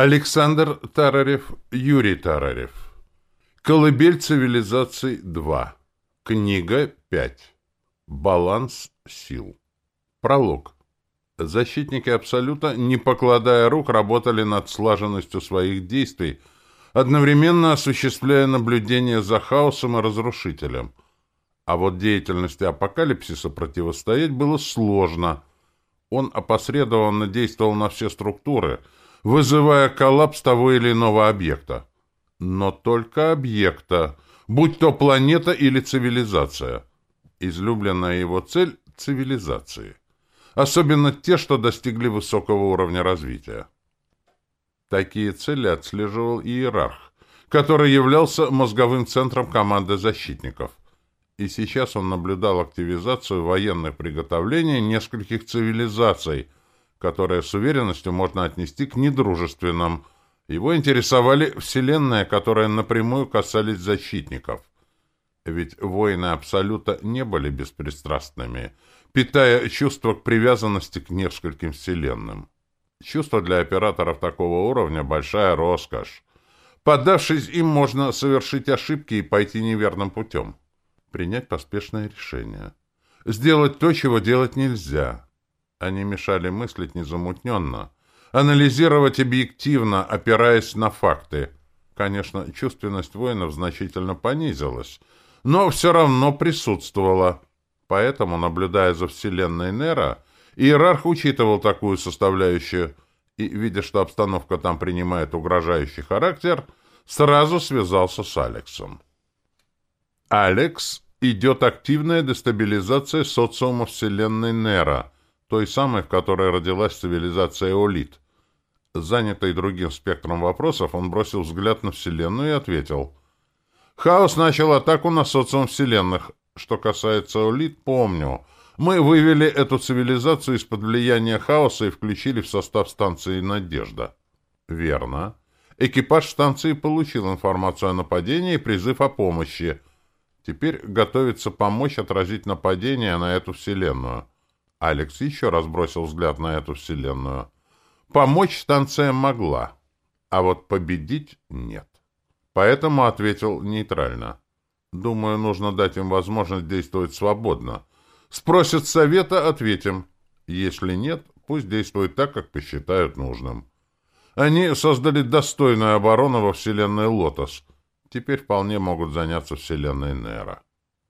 Александр Тарарев, Юрий Тарарев. Колыбель цивилизаций 2. Книга 5. Баланс сил. Пролог. Защитники Абсолюта, не покладая рук, работали над слаженностью своих действий, одновременно осуществляя наблюдение за хаосом и разрушителем. А вот деятельности апокалипсиса противостоять было сложно. Он опосредованно действовал на все структуры – вызывая коллапс того или иного объекта. Но только объекта, будь то планета или цивилизация. Излюбленная его цель – цивилизации. Особенно те, что достигли высокого уровня развития. Такие цели отслеживал иерарх, который являлся мозговым центром команды защитников – и сейчас он наблюдал активизацию военных приготовлений нескольких цивилизаций, которое с уверенностью можно отнести к недружественным. Его интересовали вселенные, которые напрямую касались защитников. Ведь воины Абсолюта не были беспристрастными, питая чувство к привязанности к нескольким вселенным. Чувство для операторов такого уровня – большая роскошь. Поддавшись им, можно совершить ошибки и пойти неверным путем. Принять поспешное решение. Сделать то, чего делать нельзя – они мешали мыслить незамутненно, анализировать объективно, опираясь на факты. Конечно, чувственность воинов значительно понизилась, но все равно присутствовала. Поэтому, наблюдая за вселенной Нера, иерарх учитывал такую составляющую и, видя, что обстановка там принимает угрожающий характер, сразу связался с Алексом. «Алекс идет активная дестабилизация социума вселенной Нера», той самой, в которой родилась цивилизация Олит. Занятый другим спектром вопросов, он бросил взгляд на Вселенную и ответил. «Хаос начал атаку на социум Вселенных. Что касается Олит, помню. Мы вывели эту цивилизацию из-под влияния хаоса и включили в состав станции «Надежда». «Верно. Экипаж станции получил информацию о нападении и призыв о помощи. Теперь готовится помочь отразить нападение на эту Вселенную». Алекс еще раз бросил взгляд на эту вселенную. Помочь станция могла, а вот победить нет. Поэтому ответил нейтрально. Думаю, нужно дать им возможность действовать свободно. Спросят совета, ответим. Если нет, пусть действуют так, как посчитают нужным. Они создали достойную оборону во вселенной Лотос. Теперь вполне могут заняться вселенной Нера.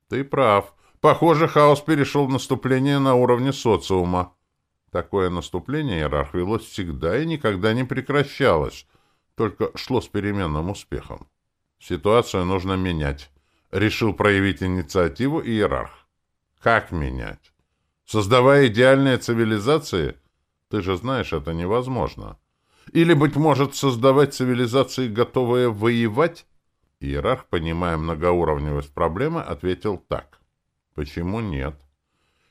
Ты прав, Похоже, хаос перешел в наступление на уровне социума. Такое наступление иерарх велось всегда и никогда не прекращалось, только шло с переменным успехом. Ситуацию нужно менять. Решил проявить инициативу иерарх. Как менять? Создавая идеальные цивилизации? Ты же знаешь, это невозможно. Или, быть может, создавать цивилизации, готовые воевать? Иерарх, понимая многоуровневость проблемы, ответил так. Почему нет?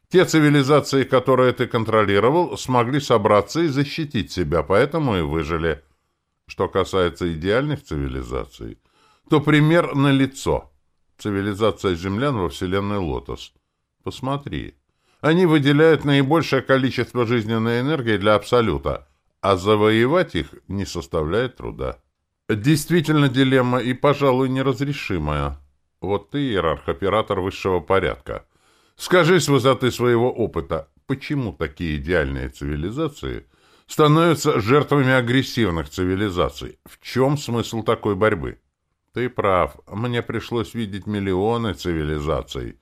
Те цивилизации, которые ты контролировал, смогли собраться и защитить себя, поэтому и выжили. Что касается идеальных цивилизаций, то пример налицо. Цивилизация землян во вселенной Лотос. Посмотри. Они выделяют наибольшее количество жизненной энергии для Абсолюта, а завоевать их не составляет труда. Действительно дилемма и, пожалуй, неразрешимая. Вот ты иерарх, оператор высшего порядка. Скажи с высоты своего опыта, почему такие идеальные цивилизации становятся жертвами агрессивных цивилизаций? В чем смысл такой борьбы? Ты прав, мне пришлось видеть миллионы цивилизаций.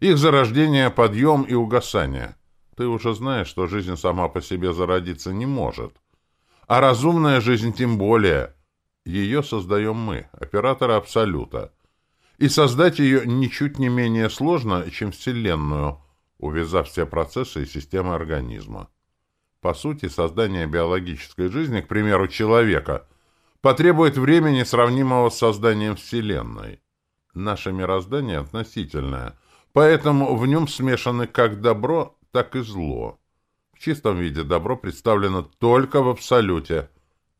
Их зарождение, подъем и угасание. Ты уже знаешь, что жизнь сама по себе зародиться не может. А разумная жизнь тем более. Ее создаем мы, операторы Абсолюта и создать ее ничуть не менее сложно, чем Вселенную, увязав все процессы и системы организма. По сути, создание биологической жизни, к примеру, человека, потребует времени, сравнимого с созданием Вселенной. Наше мироздание относительное, поэтому в нем смешаны как добро, так и зло. В чистом виде добро представлено только в абсолюте.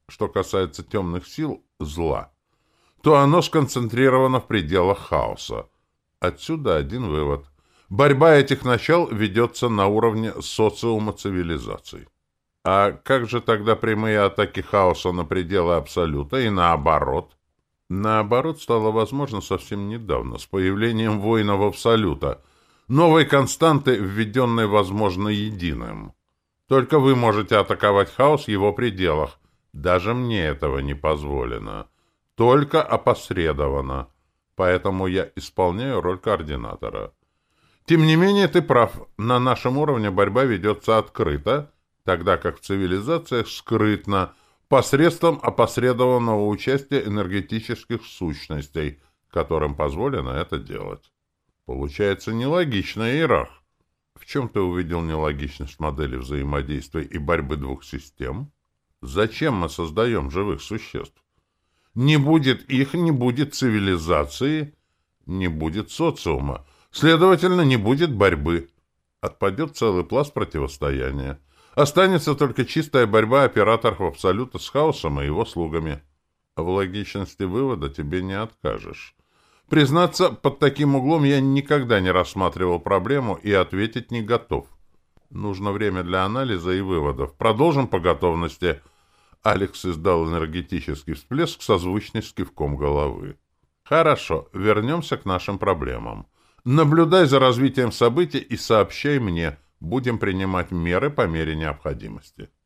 Что касается темных сил – зла – то оно сконцентрировано в пределах хаоса. Отсюда один вывод. Борьба этих начал ведется на уровне социума цивилизаций. А как же тогда прямые атаки хаоса на пределы Абсолюта и наоборот? Наоборот стало возможно совсем недавно, с появлением воинов Абсолюта, новой константы, введенной, возможно, единым. Только вы можете атаковать хаос в его пределах. Даже мне этого не позволено только опосредованно. Поэтому я исполняю роль координатора. Тем не менее, ты прав. На нашем уровне борьба ведется открыто, тогда как в цивилизациях скрытно, посредством опосредованного участия энергетических сущностей, которым позволено это делать. Получается нелогично, Ирах. В чем ты увидел нелогичность модели взаимодействия и борьбы двух систем? Зачем мы создаем живых существ? Не будет их, не будет цивилизации, не будет социума. Следовательно, не будет борьбы. Отпадет целый пласт противостояния. Останется только чистая борьба операторов Абсолюта с хаосом и его слугами. В логичности вывода тебе не откажешь. Признаться, под таким углом я никогда не рассматривал проблему и ответить не готов. Нужно время для анализа и выводов. Продолжим по готовности – Алекс издал энергетический всплеск созвучный с кивком головы. «Хорошо, вернемся к нашим проблемам. Наблюдай за развитием событий и сообщай мне. Будем принимать меры по мере необходимости».